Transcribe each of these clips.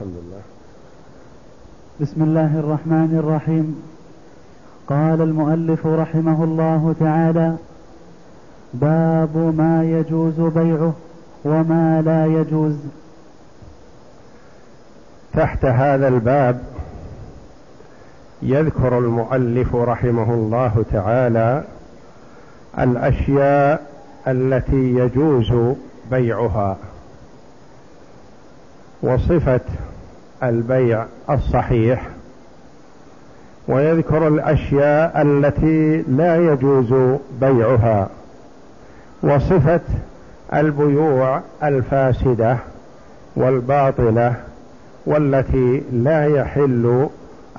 الحمد لله. بسم الله الرحمن الرحيم. قال المؤلف رحمه الله تعالى باب ما يجوز بيعه وما لا يجوز. تحت هذا الباب يذكر المؤلف رحمه الله تعالى الأشياء التي يجوز بيعها وصفة البيع الصحيح ويذكر الأشياء التي لا يجوز بيعها وصفة البيوع الفاسدة والباطلة والتي لا يحل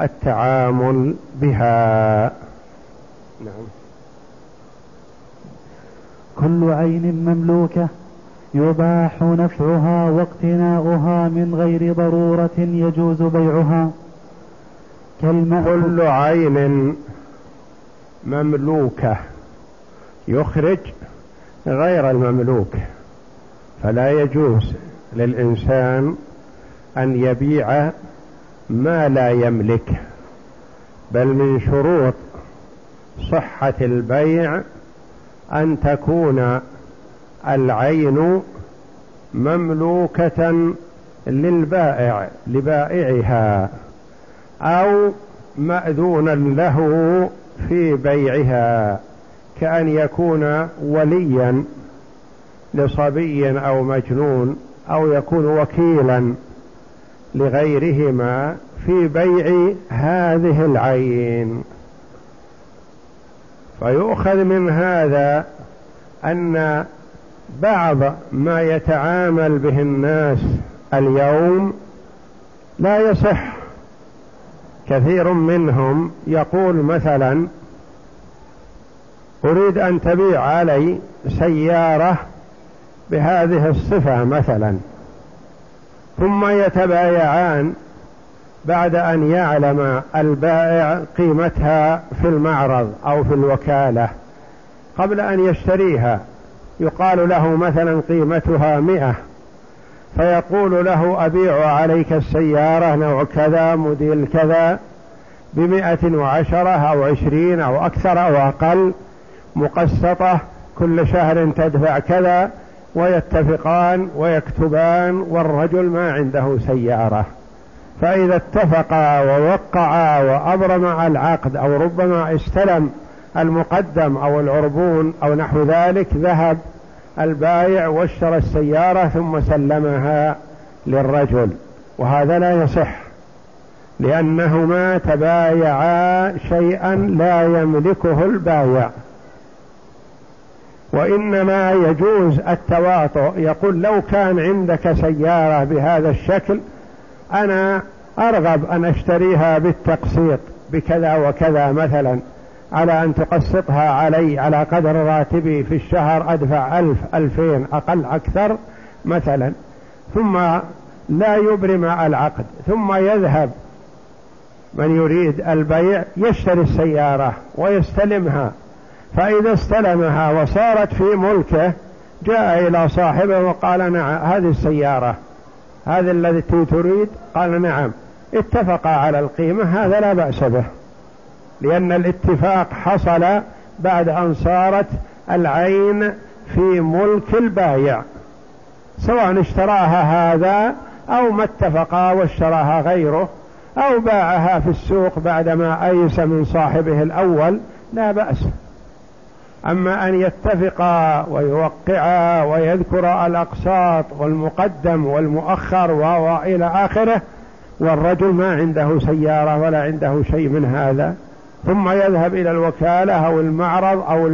التعامل بها. نعم. كل عين مملوكة. يباح نفعها واقتناؤها من غير ضرورة يجوز بيعها. كل عين مملوكة يخرج غير المملوك فلا يجوز للإنسان أن يبيع ما لا يملك بل من شروط صحة البيع أن تكون العين مملوكة للبائع لبائعها أو مأذونا له في بيعها كأن يكون وليا لصبي أو مجنون أو يكون وكيلا لغيرهما في بيع هذه العين. فيؤخذ من هذا أن بعض ما يتعامل به الناس اليوم لا يصح. كثير منهم يقول مثلا أريد أن تبيع علي سيارة بهذه الصفة مثلا. ثم يتبايعان بعد أن يعلم البائع قيمتها في المعرض أو في الوكالة قبل أن يشتريها. يقال له مثلا قيمتها مئة فيقول له أبيع عليك السيارة نوع كذا موديل كذا بمئة وعشرة أو عشرين أو أكثر أو أقل مقسطة كل شهر تدفع كذا ويتفقان ويكتبان والرجل ما عنده سيارة. فإذا اتفقا ووقعا وأبرما العقد أو ربما استلم المقدم أو العربون أو نحو ذلك ذهب البايع واشترى السيارة ثم سلمها للرجل وهذا لا يصح لأنهما تبايعا شيئا لا يملكه البايع وإنما يجوز التواطؤ يقول لو كان عندك سيارة بهذا الشكل أنا أرغب أن أشتريها بالتقسيط بكذا وكذا مثلا. على أن تقسطها علي على قدر راتبي في الشهر أدفع ألف ألفين أقل أكثر مثلا. ثم لا يبرم العقد. ثم يذهب من يريد البيع يشتري السيارة ويستلمها. فإذا استلمها وصارت في ملكه جاء إلى صاحبه وقال نعم هذه السيارة هذا الذي تريد؟ قال نعم. اتفقا على القيمة هذا لا بأس به. لأن الاتفاق حصل بعد أن صارت العين في ملك البايع سواء اشتراها هذا أو ما اتفقا واشتراها غيره أو باعها في السوق بعدما أيس من صاحبه الأول لا بأس. أما أن يتفقا ويوقعا ويذكر الأقساط والمقدم والمؤخر وإلى آخره والرجل ما عنده سيارة ولا عنده شيء من هذا. ثم يذهب إلى الوكالة أو المعرض أو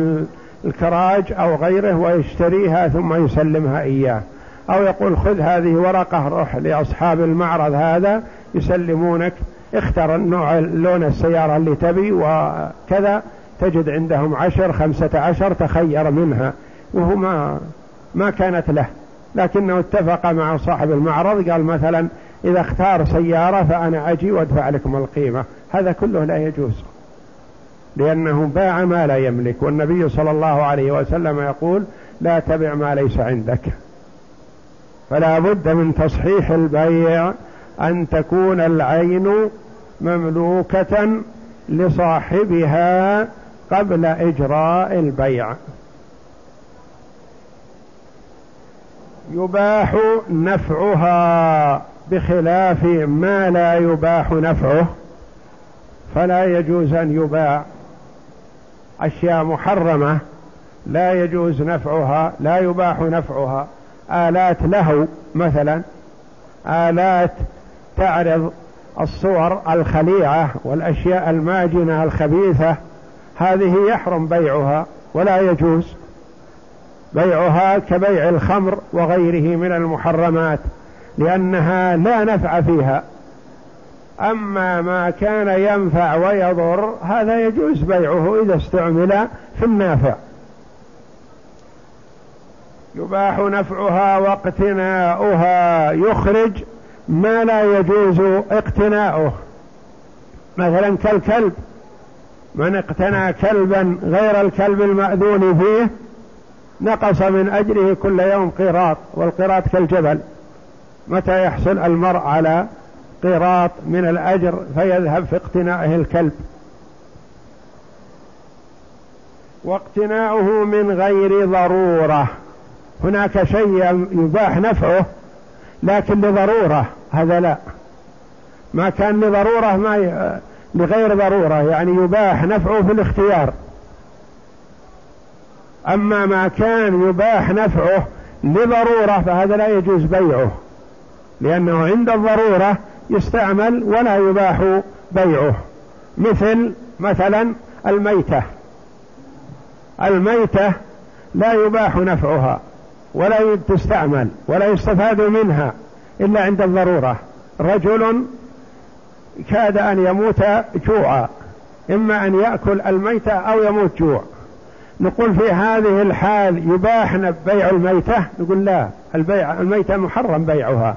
الكراج أو غيره ويشتريها ثم يسلمها إياه. أو يقول خذ هذه ورقة روح لأصحاب المعرض هذا يسلمونك. اختر النوع لون السيارة اللي تبي وكذا تجد عندهم عشر خمسة عشر تخير منها. وهو ما ما كانت له. لكنه اتفق مع صاحب المعرض قال مثلا إذا اختار سيارة فأنا أجي وأدفع لكم القيمة. هذا كله لا يجوز. لأنه باع ما لا يملك والنبي صلى الله عليه وسلم يقول لا تبع ما ليس عندك. فلا بد من تصحيح البيع أن تكون العين مملوكة لصاحبها قبل إجراء البيع. يباح نفعها بخلاف ما لا يباح نفعه فلا يجوز أن يباع. أشياء محرمة لا يجوز نفعها لا يباح نفعها. آلات له مثلا آلات تعرض الصور الخليعة والأشياء الماجنة الخبيثة. هذه يحرم بيعها ولا يجوز بيعها كبيع الخمر وغيره من المحرمات لأنها لا نفع فيها. أما ما كان ينفع ويضر هذا يجوز بيعه إذا استعمل في النافع. يباح نفعها واقتناؤها يخرج ما لا يجوز اقتناؤه. مثلا كالكلب من اقتنى كلبا غير الكلب المأذون فيه نقص من أجره كل يوم قيراط والقيراط كالجبل. متى يحصل المرء على قيراط من الأجر فيذهب في اقتنائه الكلب. واقتناؤه من غير ضرورة. هناك شيء يباح نفعه لكن لضرورة. هذا لا. ما كان لضرورة ما ي... لغير ضرورة. يعني يباح نفعه في الاختيار. أما ما كان يباح نفعه لضرورة فهذا لا يجوز بيعه. لأنه عند الضرورة يستعمل ولا يباح بيعه. مثل مثلا الميتة. الميتة لا يباح نفعها ولا تستعمل ولا يستفاد منها إلا عند الضرورة. رجل كاد أن يموت جوعا إما أن يأكل الميتة أو يموت جوع. نقول في هذه الحال يباح بيع الميتة؟ نقول لا البيع الميتة محرم بيعها.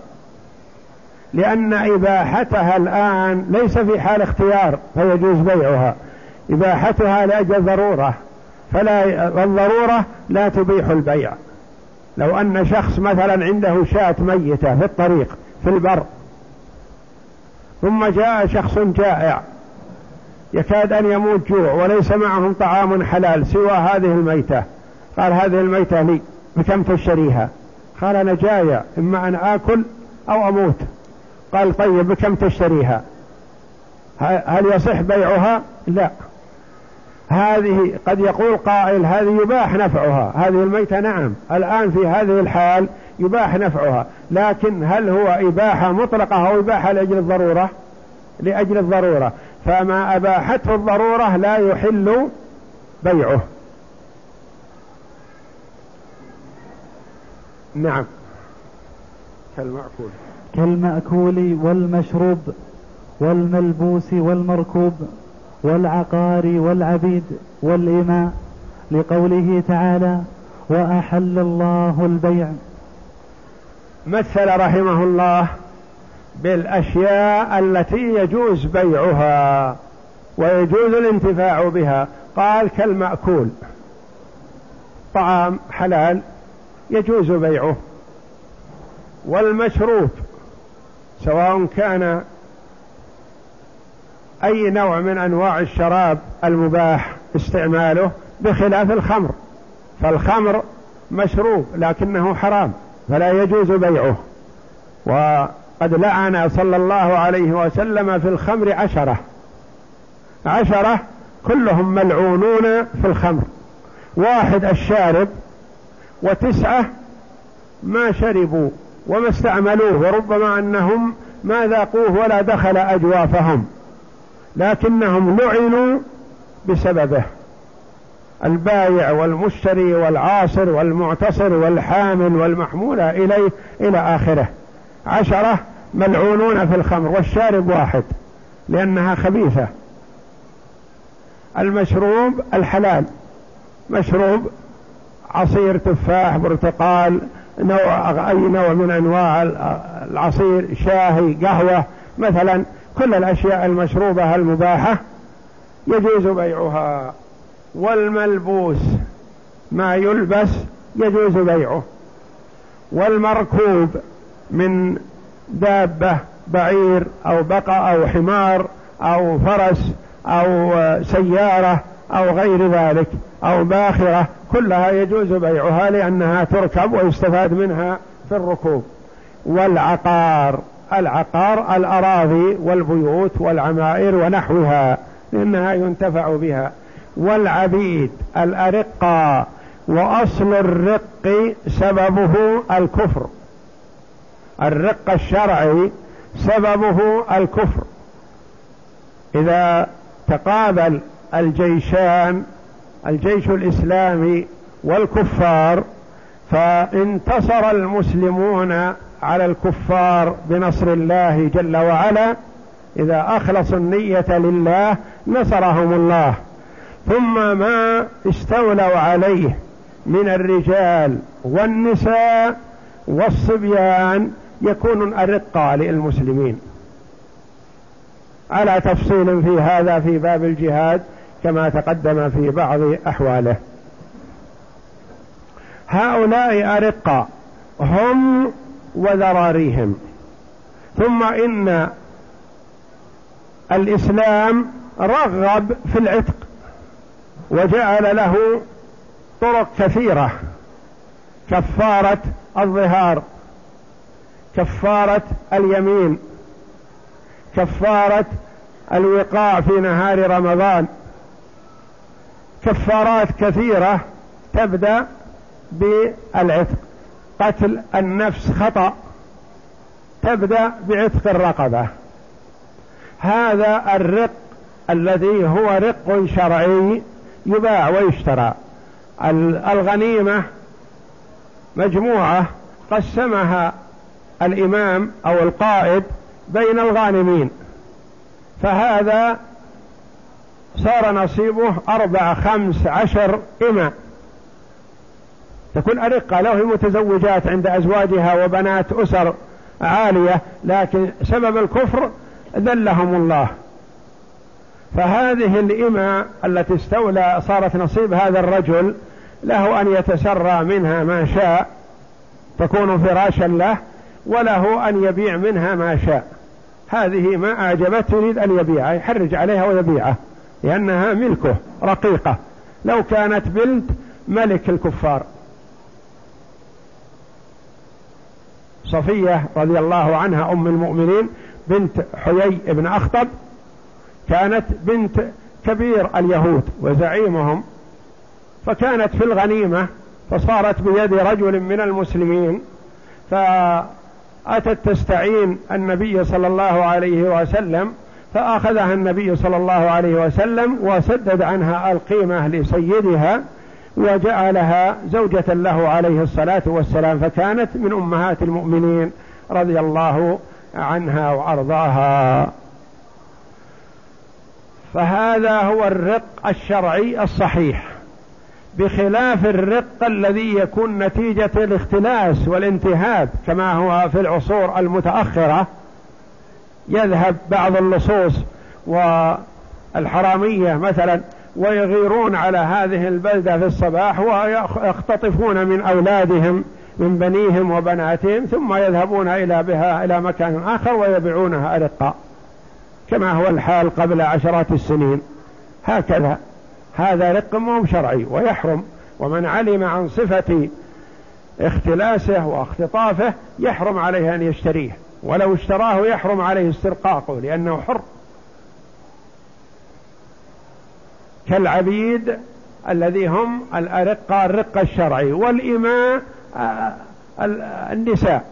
لأن إباحتها الآن ليس في حال اختيار فيجوز بيعها. إباحتها لأجل ضرورة فلا الضرورة لا تبيح البيع. لو أن شخص مثلا عنده شاة ميتة في الطريق في البر ثم جاء شخص جائع يكاد أن يموت جوع وليس معهم طعام حلال سوى هذه الميتة قال هذه الميتة لي بكم تشتريها؟ قال أنا جايع إما أن آكل أو أموت. قال طيب بكم تشتريها؟ هل يصح بيعها؟ لا. هذه قد يقول قائل هذه يباح نفعها. هذه الميتة نعم. الآن في هذه الحال يباح نفعها. لكن هل هو إباحة مطلقة أو إباحة لأجل الضرورة؟ لأجل الضرورة. فما أباحته الضرورة لا يحل بيعه. نعم. كالمأكول كالمأكول والمشروب والملبوس والمركوب والعقار والعبيد والإماء لقوله تعالى وأحل الله البيع. مثل رحمه الله بالأشياء التي يجوز بيعها ويجوز الانتفاع بها. قال كالمأكول. طعام حلال يجوز بيعه. والمشروب سواء كان أي نوع من أنواع الشراب المباح استعماله بخلاف الخمر. فالخمر مشروب لكنه حرام فلا يجوز بيعه. وقد لعن صلى الله عليه وسلم في الخمر عشرة. عشرة كلهم ملعونون في الخمر. واحد الشارب وتسعة ما شربوا. وما استعملوه وربما أنهم ما ذاقوه ولا دخل أجوافهم لكنهم لعنوا بسببه. البايع والمشتري والعاصر والمعتصر والحامل والمحمول إليه إلى آخره. عشرة ملعونون في الخمر والشارب واحد لأنها خبيثة. المشروب الحلال مشروب عصير تفاح برتقال نوع أي نوع من أنواع العصير شاهي قهوة مثلا كل الأشياء المشروبة المباحة يجوز بيعها. والملبوس ما يلبس يجوز بيعه. والمركوب من دابة بعير أو بقى أو حمار أو فرس أو سيارة أو غير ذلك أو باخرة كلها يجوز بيعها لأنها تركب ويستفاد منها في الركوب. والعقار العقار الأراضي والبيوت والعمائر ونحوها لأنها ينتفع بها. والعبيد الأرقة وأصل الرق سببه الكفر. الرق الشرعي سببه الكفر. إذا تقابل الجيشان الجيش الإسلامي والكفار فانتصر المسلمون على الكفار بنصر الله جل وعلا. إذا أخلصوا النية لله نصرهم الله. ثم ما استولوا عليه من الرجال والنساء والصبيان يكون أرقى للمسلمين. على تفصيل في هذا في باب الجهاد كما تقدم في بعض أحواله. هؤلاء أرقى هم وذراريهم. ثم إن الإسلام رغب في العتق وجعل له طرق كثيرة. كفارة الظهار كفارة اليمين كفارة الوقاع في نهار رمضان. كفارات كثيرة تبدأ بالعتق. قتل النفس خطأ تبدأ بعتق الرقبة. هذا الرق الذي هو رق شرعي يباع ويشترى. الغنيمة مجموعة قسمها الإمام أو القائد بين الغانمين. فهذا صار نصيبه أربع خمس عشر إماء. تكون أرقة له متزوجات عند أزواجها وبنات أسر عالية لكن سبب الكفر ذلهم الله. فهذه الإماء التي استولى صارت نصيب هذا الرجل له أن يتسرى منها ما شاء تكون فراشا له وله أن يبيع منها ما شاء. هذه ما أعجبته يريد أن يبيعها يحرج عليها ويبيعها لأنها ملكه رقيقة. لو كانت بنت ملك الكفار. صفية رضي الله عنها أم المؤمنين بنت حيي بن أخطب كانت بنت كبير اليهود وزعيمهم. فكانت في الغنيمة فصارت بيد رجل من المسلمين. فأتت تستعين النبي صلى الله عليه وسلم فأخذها النبي صلى الله عليه وسلم وسدد عنها القيمة لسيدها وجعلها زوجة له عليه الصلاة والسلام فكانت من أمهات المؤمنين رضي الله عنها وأرضاها. فهذا هو الرق الشرعي الصحيح بخلاف الرق الذي يكون نتيجة الاختلاس والانتهاب كما هو في العصور المتأخرة. يذهب بعض اللصوص والحرامية مثلا ويغيرون على هذه البلدة في الصباح ويختطفون من أولادهم من بنيهم وبناتهم ثم يذهبون إلى بها إلى مكان آخر ويبيعونها أرقاء كما هو الحال قبل عشرات السنين. هكذا. هذا رق مو شرعي ويحرم ومن علم عن صفة اختلاسه واختطافه يحرم عليه أن يشتريه. ولو اشتراه يحرم عليه استرقاقه لأنه حر. كالعبيد الذي هم الأرقة الرق الشرعي والإماء آه، النساء.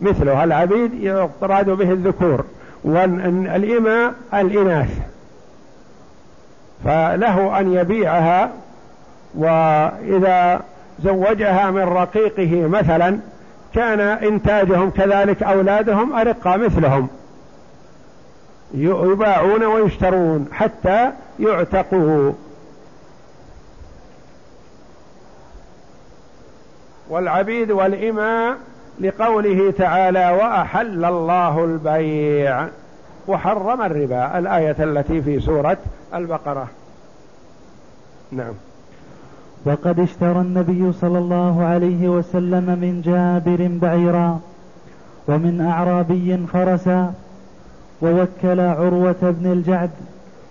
مثله العبيد يراد به الذكور والإماء الإناث. فله أن يبيعها وإذا زوجها من رقيقه مثلا كان إنتاجهم كذلك أولادهم أرقى مثلهم. يباعون ويشترون حتى يعتقوا. والعبيد والإماء لقوله تعالى وأحل الله البيع. وحرم الربا الآية التي في سورة البقرة. نعم. وقد اشترى النبي صلى الله عليه وسلم من جابر بعيرا ومن أعرابي فرسا ووكل عروة بن الجعد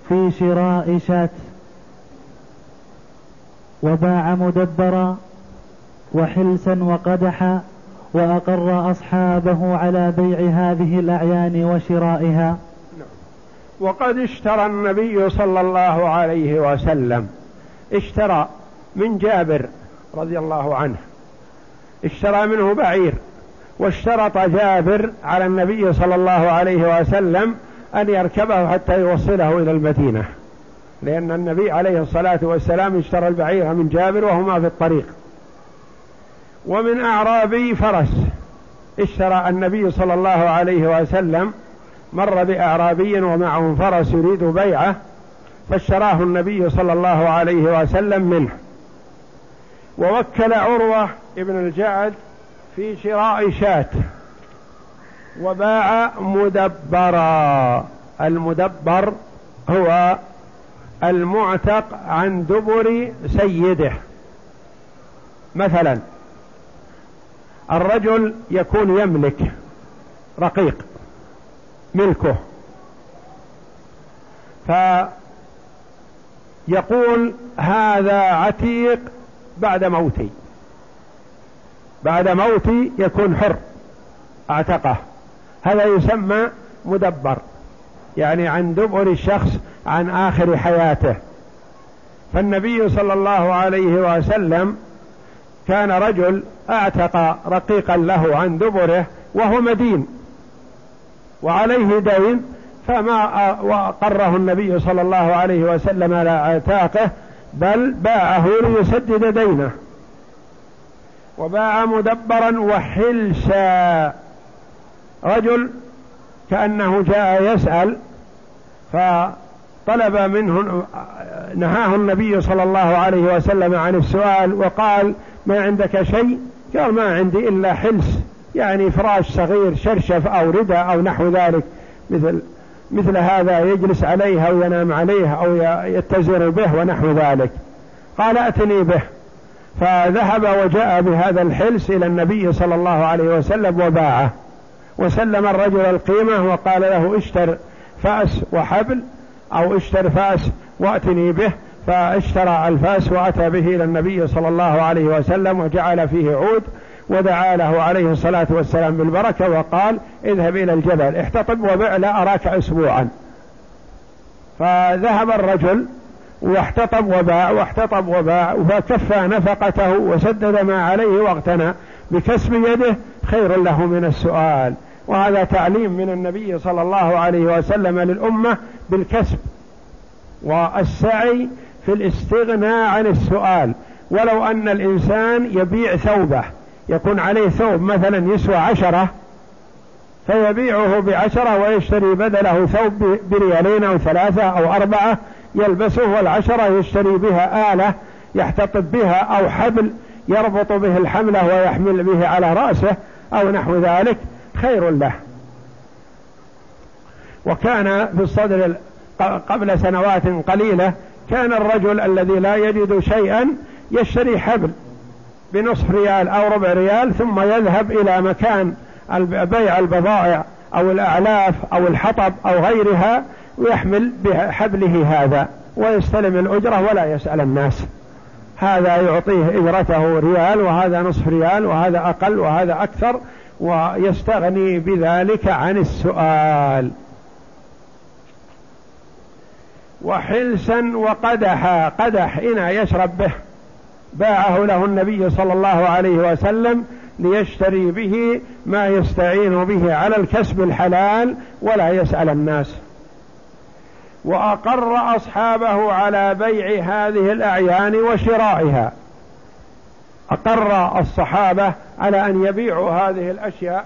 في شراء شاة وباع مدبرا وحلسا وقدحا وأقر أصحابه على بيع هذه الأعيان وشرائها. وقد اشترى النبي صلى الله عليه وسلم اشترى من جابر رضي الله عنه. اشترى منه بعير واشترط جابر على النبي صلى الله عليه وسلم أن يركبه حتى يوصله إلى المدينة. لأن النبي عليه الصلاة والسلام اشترى البعير من جابر وهما في الطريق. ومن أعرابي فرس اشترى النبي صلى الله عليه وسلم مر بأعرابي ومعه فرس يريد بيعه فاشتراه النبي صلى الله عليه وسلم منه. ووكل عروة ابن الجعد في شراء شاة وباع مدبرا. المدبر هو المعتق عن دبر سيده. مثلا الرجل يكون يملك رقيق ملكه. فيقول هذا عتيق بعد موتي. بعد موتي يكون حر أعتقه. هذا يسمى مدبر يعني عن دبر الشخص عن آخر حياته. فالنبي صلى الله عليه وسلم كان رجل أعتق رقيقا له عن دبره وهو مدين. وعليه دين فما وقره النبي صلى الله عليه وسلم على أعتاقه بل باعه ليسدد دينه. وباع مدبرا وحلسا. رجل كأنه جاء يسأل فطلب منه نهاه النبي صلى الله عليه وسلم عن السؤال وقال ما عندك شيء؟ قال ما عندي إلا حلس يعني فراش صغير شرشف أو ردى أو نحو ذلك مثل مثل هذا يجلس عليه أو ينام عليه أو يتزر به ونحو ذلك. قال أتني به. فذهب وجاء بهذا الحلس إلى النبي صلى الله عليه وسلم وباعه. وسلم الرجل القيمة وقال له اشتر فأس وحبل أو اشتر فأس وأتني به. فاشترى الفأس وأتى به إلى النبي صلى الله عليه وسلم وجعل فيه عود. ودعا له عليه الصلاة والسلام بالبركة وقال اذهب إلى الجبل احتطب وبع لا أراك أسبوعا. فذهب الرجل واحتطب وباع واحتطب وباع فكفى نفقته وسدد ما عليه واغتنى بكسب يده. خير له من السؤال. وهذا تعليم من النبي صلى الله عليه وسلم للأمة بالكسب والسعي في الاستغناء عن السؤال. ولو أن الإنسان يبيع ثوبه يكون عليه ثوب مثلا يسوى عشرة فيبيعه بعشرة ويشتري بدله ثوب بريالين أو ثلاثة أو أربعة يلبسه والعشرة يشتري بها آلة يحتطب بها أو حبل يربط به الحملة ويحمل به على رأسه أو نحو ذلك خير له. وكان في الصدر قبل سنوات قليلة كان الرجل الذي لا يجد شيئا يشتري حبل بنصف ريال أو ربع ريال ثم يذهب إلى مكان بيع البضائع أو الأعلاف أو الحطب أو غيرها ويحمل بحبله هذا ويستلم الأجرة ولا يسأل الناس. هذا يعطيه إجرته ريال وهذا نصف ريال وهذا أقل وهذا أكثر ويستغني بذلك عن السؤال. وحلسا وقدحا قدح إنا يشرب به. باعه له النبي صلى الله عليه وسلم ليشتري به ما يستعين به على الكسب الحلال ولا يسأل الناس. وأقر أصحابه على بيع هذه الأعيان وشرائها. أقر الصحابة على أن يبيعوا هذه الأشياء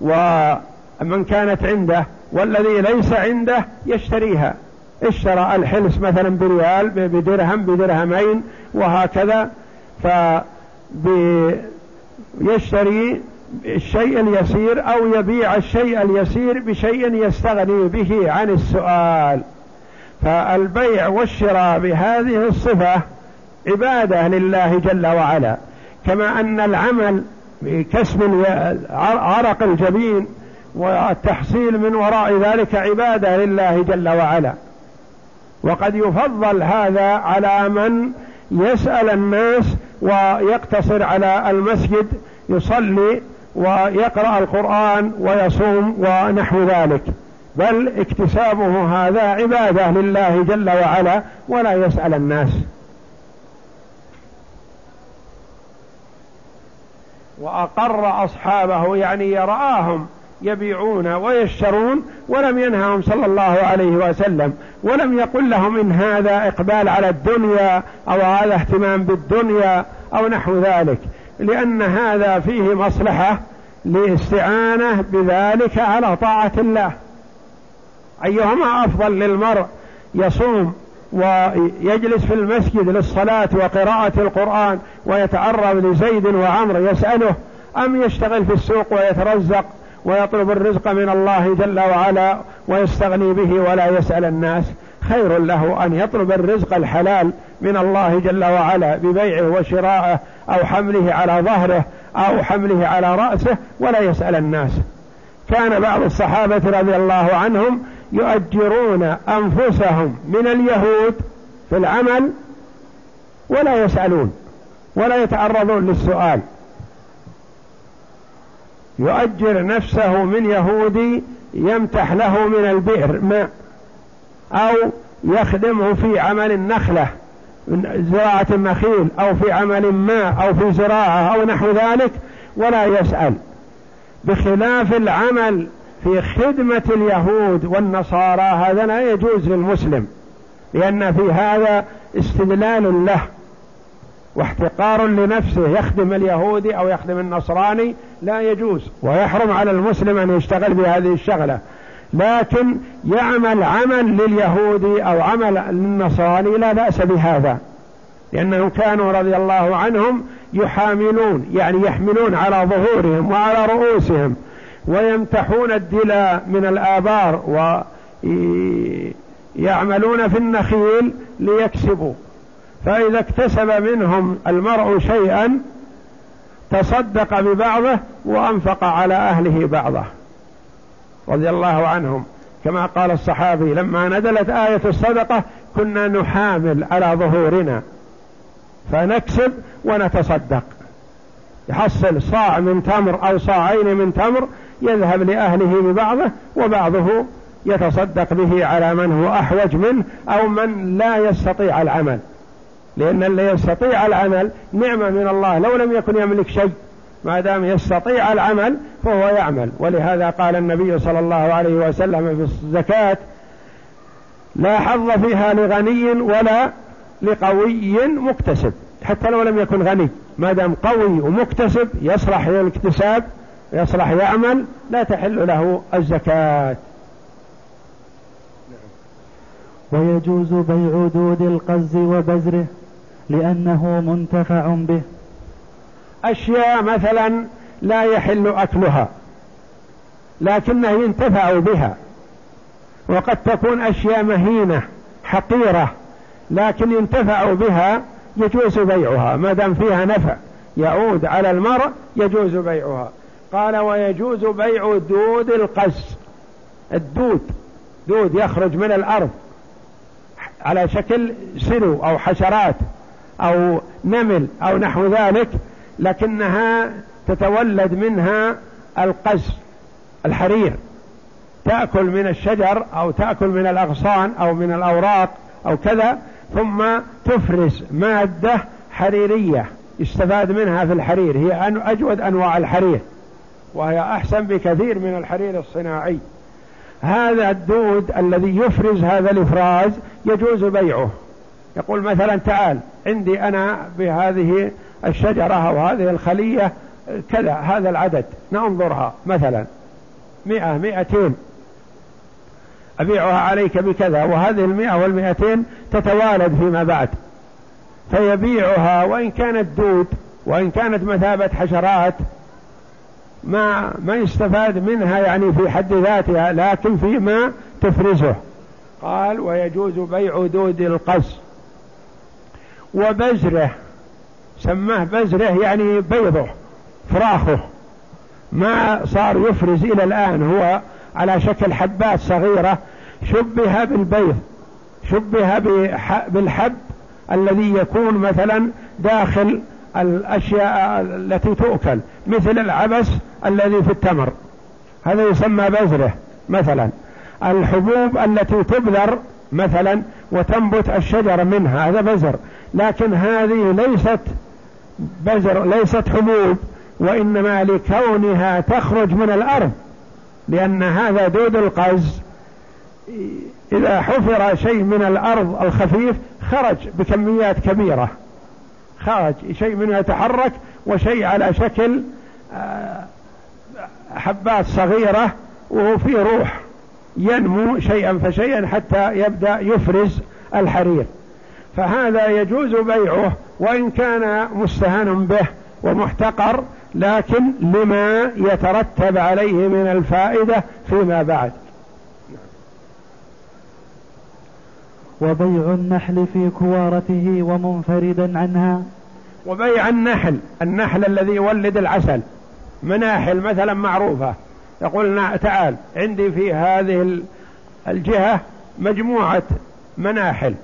ومن كانت عنده والذي ليس عنده يشتريها. اشترى الحلس مثلا بريال بدرهم بدرهمين وهكذا. فيشتري الشيء اليسير أو يبيع الشيء اليسير بشيء يستغني به عن السؤال. فالبيع والشراء بهذه الصفة عبادة لله جل وعلا. كما أن العمل بكسب عرق الجبين والتحصيل من وراء ذلك عبادة لله جل وعلا. وقد يفضل هذا على من يسأل الناس ويقتصر على المسجد يصلي ويقرأ القرآن ويصوم ونحو ذلك. بل اكتسابه هذا عبادة لله جل وعلا ولا يسأل الناس. وأقر أصحابه يعني يرآهم. يبيعون ويشترون ولم ينههم صلى الله عليه وسلم ولم يقل لهم إن هذا إقبال على الدنيا أو هذا اهتمام بالدنيا أو نحو ذلك لأن هذا فيه مصلحة لاستعانة بذلك على طاعة الله. أيهما أفضل للمرء يصوم ويجلس في المسجد للصلاة وقراءة القرآن ويتعرض لزيد وعمر يسأله أم يشتغل في السوق ويترزق ويطلب الرزق من الله جل وعلا ويستغني به ولا يسأل الناس. خير له أن يطلب الرزق الحلال من الله جل وعلا ببيعه وشرائه أو حمله على ظهره أو حمله على رأسه ولا يسأل الناس. كان بعض الصحابة رضي الله عنهم يؤجرون أنفسهم من اليهود في العمل ولا يسألون ولا يتعرضون للسؤال. يؤجر نفسه من يهودي يمتح له من البئر ماء أو يخدمه في عمل النخلة من زراعة النخيل أو في عمل ما أو في زراعة أو نحو ذلك ولا يسأل. بخلاف العمل في خدمة اليهود والنصارى هذا لا يجوز للمسلم لأن في هذا استدلال له. واحتقار لنفسه يخدم اليهودي أو يخدم النصراني لا يجوز ويحرم على المسلم أن يشتغل بهذه الشغلة. لكن يعمل عمل لليهودي أو عمل للنصراني لا بأس بهذا لأنهم كانوا رضي الله عنهم يحاملون يعني يحملون على ظهورهم وعلى رؤوسهم ويمتحون الدلاء من الآبار ويعملون في النخيل ليكسبوا. فإذا اكتسب منهم المرء شيئا تصدق ببعضه وأنفق على أهله بعضه. رضي الله عنهم. كما قال الصحابي لما نزلت آية الصدقة كنا نحامل على ظهورنا. فنكسب ونتصدق. يحصل صاع من تمر أو صاعين من تمر يذهب لأهله ببعضه وبعضه يتصدق به على من هو أحوج منه أو من لا يستطيع العمل. لأن اللي يستطيع العمل نعمة من الله. لو لم يكن يملك شيء ما دام يستطيع العمل فهو يعمل. ولهذا قال النبي صلى الله عليه وسلم في الزكاة لا حظ فيها لغني ولا لقوي مكتسب. حتى لو لم يكن غني ما دام قوي ومكتسب يصلح للاكتساب يصلح يعمل لا تحل له الزكاة. ويجوز بيع دود القز وبزره. لأنه منتفع به. أشياء مثلا لا يحل أكلها لكنه ينتفع بها وقد تكون أشياء مهينة حقيرة لكن ينتفع بها يجوز بيعها ما دام فيها نفع. يعود على المرء يجوز بيعها. قال ويجوز بيع دود القز. الدود دود يخرج من الأرض على شكل سلو أو حشرات. أو نمل أو نحو ذلك لكنها تتولد منها القز الحرير. تأكل من الشجر أو تأكل من الأغصان أو من الأوراق أو كذا ثم تفرز مادة حريرية يستفاد منها في الحرير. هي أجود أنواع الحرير وهي أحسن بكثير من الحرير الصناعي. هذا الدود الذي يفرز هذا الإفراز يجوز بيعه. يقول مثلا تعال عندي أنا بهذه الشجرة أو هذه الخلية كذا هذا العدد ننظرها مثلا. مئة مئتين. أبيعها عليك بكذا وهذه المئة والمئتين تتوالد فيما بعد. فيبيعها وإن كانت دود وإن كانت مثابة حشرات ما ما يستفاد منها يعني في حد ذاتها لكن فيما تفرزه. قال ويجوز بيع دود القص. وبزره سماه بزره يعني بيضه فراخه. ما صار يفرز إلى الآن هو على شكل حبات صغيرة شبه بالبيض شبه بالحب الذي يكون مثلا داخل الأشياء التي تؤكل مثل العبس الذي في التمر. هذا يسمى بذره مثلا. الحبوب التي تبذر مثلا وتنبت الشجر منها هذا بذر لكن هذه ليست بذر ليست حبوب وإنما لكونها تخرج من الأرض لأن هذا دود القز. إذا حفر شيء من الأرض الخفيف خرج بكميات كبيرة. خرج شيء منه يتحرك وشيء على شكل آه، حبات صغيرة وهو روح ينمو شيئا فشيئا حتى يبدأ يفرز الحرير. فهذا يجوز بيعه وإن كان مستهان به ومحتقر لكن لما يترتب عليه من الفائدة فيما بعد. وبيع النحل في كوارته ومنفردا عنها. وبيع النحل النحل الذي يولد العسل. مناحل مثلا معروفة. يقول تعال عندي في هذه الجهة مجموعة مناحل.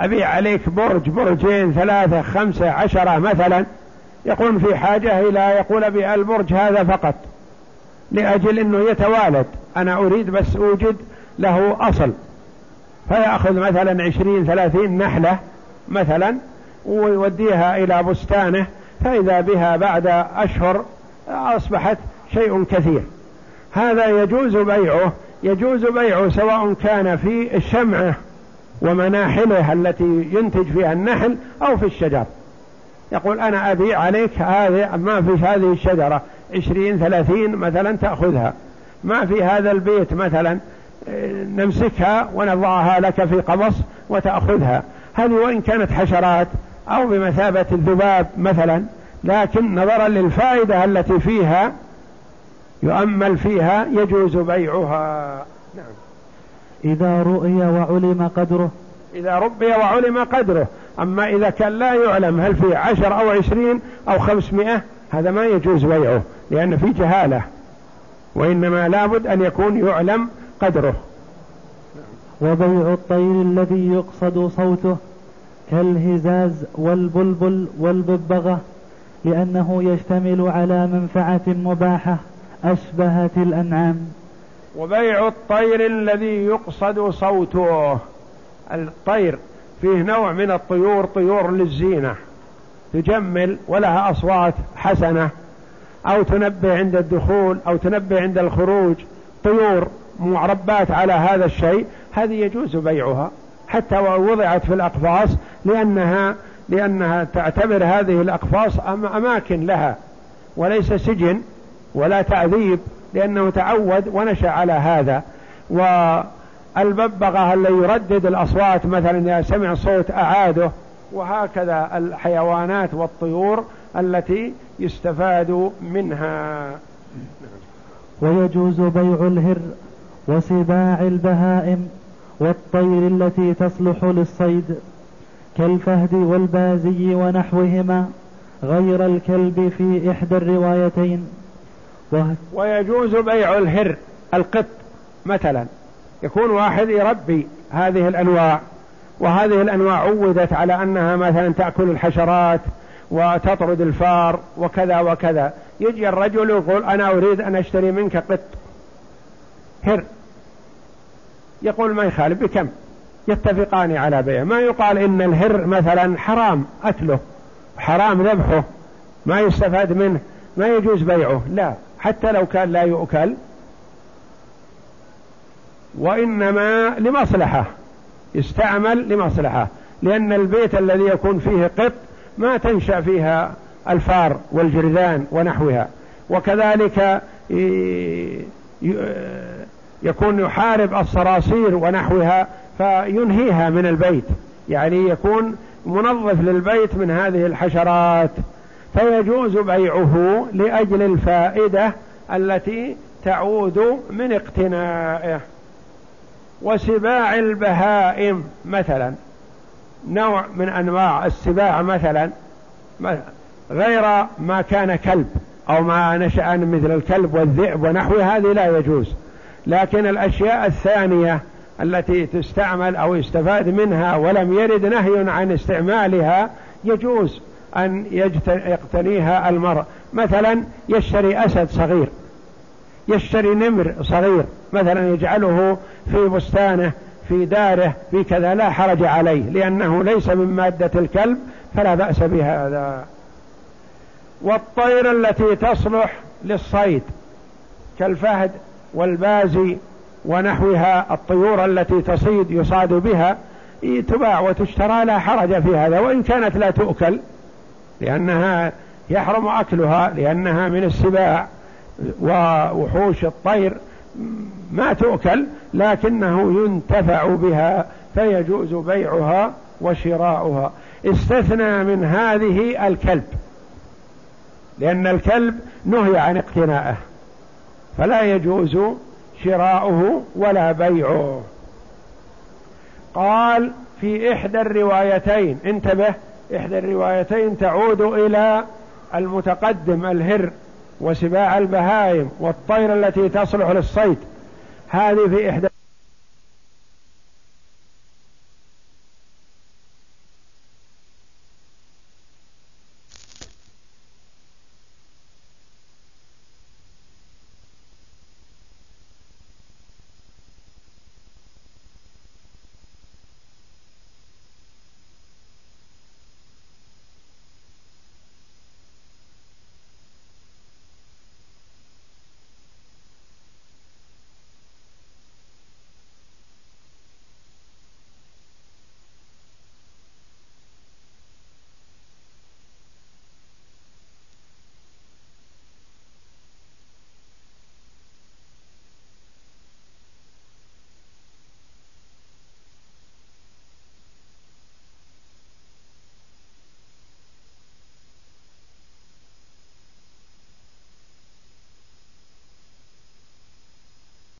أبيع عليك برج برجين ثلاثة خمسة عشرة مثلا يكون في حاجة إلى يقول أبيع البرج هذا فقط لأجل أنه يتوالد أنا أريد بس أوجد له أصل. فيأخذ مثلا عشرين ثلاثين نحلة مثلا ويوديها إلى بستانه فإذا بها بعد أشهر أصبحت شيء كثير. هذا يجوز بيعه يجوز بيعه سواء كان في الشمعة ومناحله التي ينتج فيها النحل أو في الشجر. يقول أنا أبيع عليك هذه ما في هذه الشجرة عشرين ثلاثين مثلا تأخذها. ما في هذا البيت مثلا نمسكها ونضعها لك في قمص وتأخذها. هذه وإن كانت حشرات أو بمثابة الذباب مثلا لكن نظرا للفائدة التي فيها يؤمل فيها يجوز بيعها. نعم. إذا رؤي وعلم قدره. إذا ربي وعلم قدره. أما إذا كان لا يعلم هل في عشر أو عشرين أو خمسمائة هذا ما يجوز بيعه لأن في جهالة. وإنما لابد أن يكون يعلم قدره. وبيع الطير الذي يقصد صوته كالهزاز والبلبل والببغة لأنه يشتمل على منفعة مباحة أشبهت الأنعام. وبيع الطير الذي يقصد صوته. الطير فيه نوع من الطيور طيور للزينة. تجمل ولها أصوات حسنة. أو تنبه عند الدخول أو تنبه عند الخروج. طيور معربات على هذا الشيء. هذه يجوز بيعها. حتى ووضعت في الأقفاص لأنها لأنها تعتبر هذه الأقفاص أماكن لها. وليس سجن. ولا تعذيب لأنه تعود ونشأ على هذا. والببغة اللي يردد الأصوات مثلا إذا سمع صوت أعاده وهكذا الحيوانات والطيور التي يستفاد منها. ويجوز بيع الهر وسباع البهائم والطير التي تصلح للصيد كالفهد والبازي ونحوهما غير الكلب في إحدى الروايتين. ويجوز بيع الهر القط مثلا. يكون واحد يربي هذه الأنواع وهذه الأنواع عودت على أنها مثلا تأكل الحشرات وتطرد الفار وكذا وكذا. يجي الرجل يقول أنا أريد أن أشتري منك قط هر. يقول ما يخالف بكم؟ يتفقان على بيع. ما يقال إن الهر مثلا حرام أكله حرام ذبحه ما يستفاد منه ما يجوز بيعه لا. حتى لو كان لا يؤكل وإنما لمصلحة يستعمل لمصلحة لأن البيت الذي يكون فيه قط ما تنشأ فيها الفار والجرذان ونحوها. وكذلك يكون يحارب الصراصير ونحوها فينهيها من البيت. يعني يكون منظف للبيت من هذه الحشرات. فيجوز بيعه لأجل الفائدة التي تعود من اقتنائه. وسباع البهائم مثلا نوع من أنواع السباع مثلا غير ما كان كلب أو ما نشأ مثل الكلب والذئب ونحو هذه لا يجوز. لكن الأشياء الثانية التي تستعمل أو يستفاد منها ولم يرد نهي عن استعمالها يجوز. أن يقتنيها المرء. مثلا يشتري أسد صغير يشتري نمر صغير مثلا يجعله في بستانه في داره في كذا لا حرج عليه لأنه ليس من مادة الكلب فلا بأس بهذا. والطير التي تصلح للصيد كالفهد والبازي ونحوها الطيور التي تصيد يصاد بها تباع وتشترى لا حرج في هذا وإن كانت لا تؤكل لأنها يحرم أكلها لأنها من السباع ووحوش الطير ما تؤكل لكنه ينتفع بها فيجوز بيعها وشراؤها. استثنى من هذه الكلب لأن الكلب نهي عن اقتناءه فلا يجوز شراؤه ولا بيعه. قال في إحدى الروايتين انتبه إحدى الروايتين تعود إلى المتقدم الهر وسباع البهائم والطير التي تصلح للصيد. هذه في إحدى